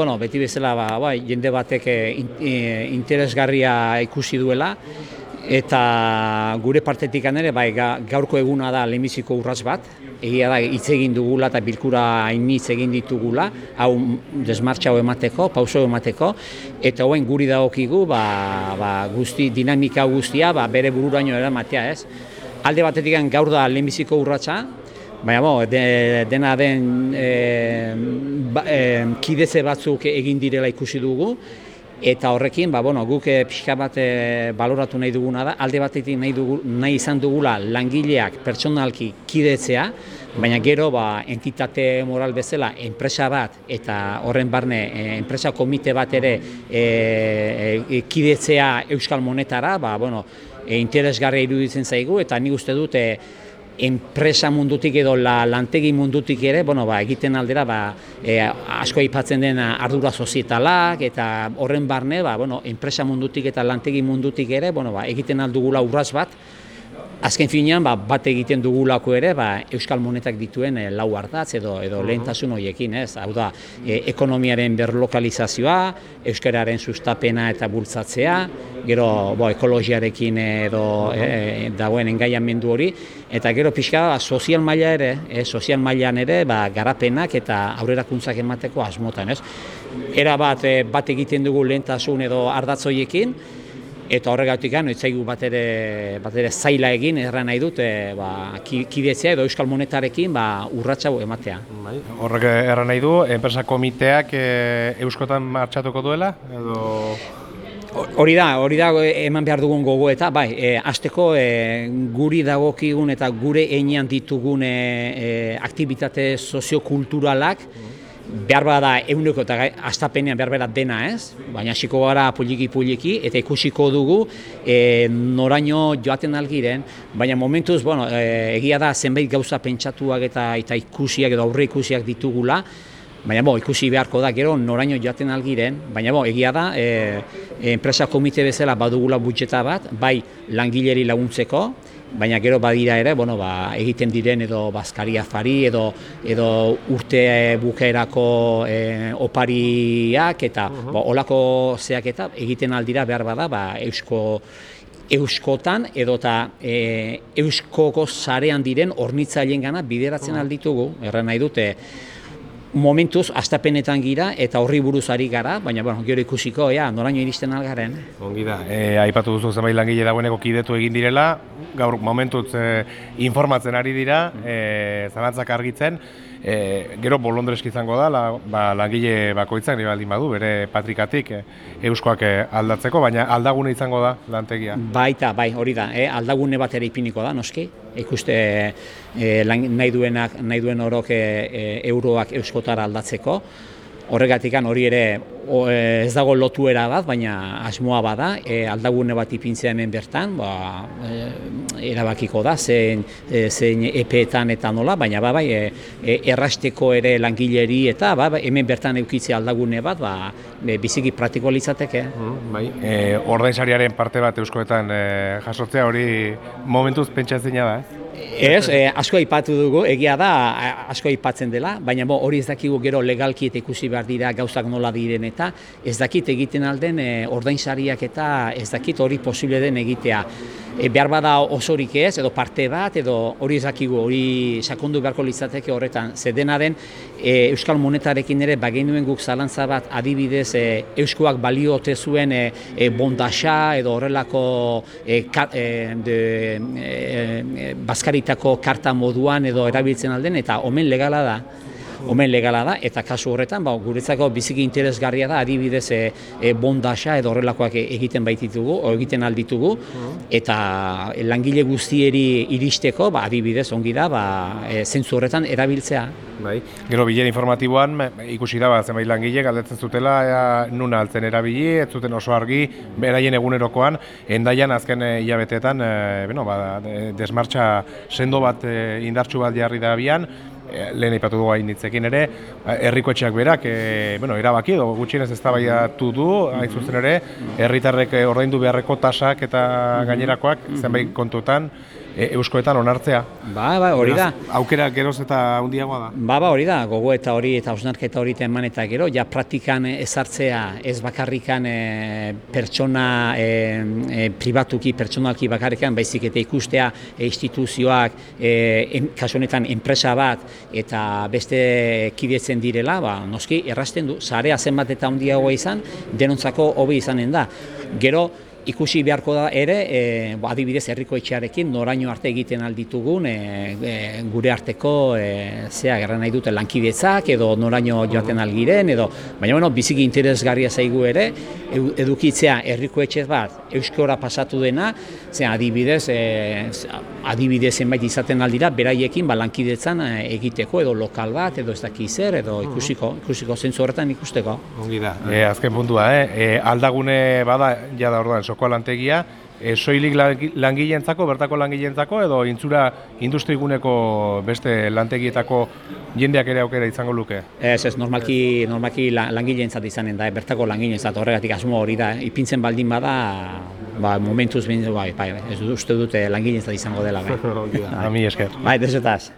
Bueno, beti bezala ba, bai, jende batek eh, eh, interesgarria ikusi duela eta gure partetik ere bai, ga- gaurko eguna da lehenbiziko urrats bat. Egia da hitz egin dugula eta bilkura hainitz egin ditugula, hau desmartxa hau emateko, pauso emateko eta hoen guri dagokigu ba, ba, guzti dinamika guztia ba, bere bururaino eramatea, ez? Alde batetik gaur da lehenbiziko urratsa, Baina, bo, de, dena den e, ba, e, kideze batzuk egin direla ikusi dugu, eta horrekin, ba, bueno, guk e, pixka bat e, baloratu nahi duguna da, alde batetik nahi, dugu, nahi izan dugula langileak pertsonalki kidetzea, baina gero ba, entitate moral bezala enpresa bat eta horren barne enpresa komite bat ere e, kidetzea euskal monetara, ba, bueno, interesgarria iruditzen zaigu. Eta nik uste dut enpresa mundutik edo la, lantegi mundutik ere, bueno, ba, egiten aldera ba, e, asko aipatzen den ardura sozietalak eta horren barne, ba, bueno, enpresa mundutik eta lantegi mundutik ere, bueno, ba, egiten aldugula urraz bat, Azken finean, ba, bat egiten dugulako ere, ba, euskal monetak dituen e, lau ardatz edo, edo lehentasun horiekin, ez? Hau da, e, ekonomiaren berlokalizazioa, euskararen sustapena eta bultzatzea, gero bo, ekologiarekin edo e, dagoen engaiamendu hori, eta gero pixka ba, sozial maila ere, e, sozial mailan ere ba, garapenak eta aurrerakuntzak emateko asmotan, ez? Era bat, e, bat egiten dugu lehentasun edo ardatz horiekin, eta horregatik gano, itzaigu bat ere, bat ere zaila egin, erran nahi dut, e, ba, ki- kidetzea edo euskal monetarekin ba, urratsa ematea. Bai, horrek erran nahi du, enpresa komiteak e, euskotan martxatuko duela, edo... Hori da, hori da eman behar dugun gogo eta bai, e, azteko e, guri dagokigun eta gure einean ditugun e, aktivitate soziokulturalak behar bada euneko eta astapenean behar bada dena ez, baina hasiko gara poliki-poliki eta ikusiko dugu e, noraino joaten algiren, baina momentuz, bueno, e, egia da zenbait gauza pentsatuak eta, eta ikusiak edo aurre ikusiak ditugula, Baina bo, ikusi beharko da gero noraino joaten algiren, baina bo, egia da, e, enpresa komite bezala badugula budjeta bat, bai langileri laguntzeko, baina gero badira ere, bueno, ba, egiten diren edo bazkaria fari edo, edo urte bukaerako e, opariak eta bo, olako zeak eta egiten aldira behar bada ba, eusko euskotan edota e, euskoko sarean diren hornitzaileen gana bideratzen alditugu, erran nahi dute, momentuz astapenetan gira eta horri buruz ari gara, baina bueno, gero ikusiko, ja, noraino iristen algaren. Ongi da, e, aipatu duzu zenbait langile dagoeneko kidetu egin direla, gaur momentuz e, informatzen ari dira, e, zalantzak argitzen, e, gero bolondreski izango da, la, ba, langile bakoitzak nire baldin badu, bere patrikatik e, euskoak e, aldatzeko, baina aldagune izango da lantegia. Baita, bai, hori da, eh? aldagune bat ere ipiniko da, noski, ikuste lan- nahi, duenak, nahi duen orok eh, euroak euskotara aldatzeko, Horregatik hori ere o, eh, ez dago lotuera bat, baina asmoa bada, e, aldagune bat ipintzea hemen bertan, ba, e, erabakiko da, zein, e, zein epeetan eta nola, baina ba, bai, e, e, errasteko ere langileri eta ba, ba, hemen bertan eukitzea aldagune bat, ba, e, biziki praktiko litzateke. Bai, e, ordainsariaren parte bat euskoetan e, jasotzea hori momentuz pentsazina da, ez? Ez, e, asko aipatu dugu, egia da asko aipatzen dela, baina bo, hori ez dakigu gero legalki eta ikusi behar dira gauzak nola diren eta ez dakit egiten alden e, ordainsariak eta ez dakit hori posible den egitea. E, behar bada osorik ez, edo parte bat, edo hori ez dakigu, hori sakondu beharko litzateke horretan. Ze dena den, e, Euskal Monetarekin ere bagenuen guk zalantza bat adibidez e, Euskoak balio ote zuen e, e, bondaxa edo horrelako e, ka, e, de, e, e, bazkaritako karta moduan edo erabiltzen alden eta omen legala da omen legala da, eta kasu horretan, ba, guretzako biziki interesgarria da, adibidez e, e, bondaxa edo horrelakoak e- egiten baititugu, o egiten alditugu, eta langile guztieri iristeko, ba, adibidez, ongi da, ba, e, zentzu horretan erabiltzea. Bai. Gero bilera informatiboan ikusi da ba, zenbait langile galdetzen zutela ea, nun altzen erabili, ez zuten oso argi beraien egunerokoan endaian azken eh, hilabeteetan e, bueno, ba, de- desmartxa sendo bat e, indartsu bat jarri da abian, e, lehen aipatu dugu hain hitzekin ere, ba, herriko etxeak berak e, bueno, erabaki edo gutxienez eztabaidatu du, hain zuzen ere, herritarrek eh, ordaindu beharreko tasak eta gainerakoak zenbait kontutan e, euskoetan onartzea. Ba, ba, hori da. Aukera geroz eta handiagoa da. Ba, ba, hori da, gogo eta hori eta hausnarketa hori eman eta gero, ja praktikan ezartzea ez bakarrikan e, pertsona e, e, pribatuki, pertsonalki bakarrikan, baizik eta ikustea e, instituzioak, e, en, kasu honetan enpresa bat eta beste kidetzen direla, ba, noski errasten du, zarea zenbat eta handiagoa izan, denontzako hobi izanen da. Gero, ikusi beharko da ere, e, ba, adibidez herriko etxearekin noraino arte egiten alditugun e, e, gure arteko e, zea gerra nahi dute lankidetzak edo noraino joaten algiren edo baina bueno, biziki interesgarria zaigu ere edu- edukitzea herriko etxe bat euskora pasatu dena, zea adibidez e, adibidez zenbait izaten aldira beraiekin ba, lankidetzan e, egiteko edo lokal bat edo ez daki zer edo ikusiko, ikusiko zentzu horretan ikusteko. Ongi da. E, azken puntua, eh? E, aldagune bada, jada orduan, soko lantegia, e, soilik langi- langileentzako, bertako langileentzako, edo intzura industriguneko beste lantegietako jendeak ere aukera izango luke? Ez, ez, normalki, normalki la- langileentzat izanen da, eh, bertako langileentzat horregatik asmo hori da, ipintzen baldin bada, ba, momentuz behin, bai, bai, ez uste dute langileentzat izango dela, bai. Ami esker. Bai, desetaz.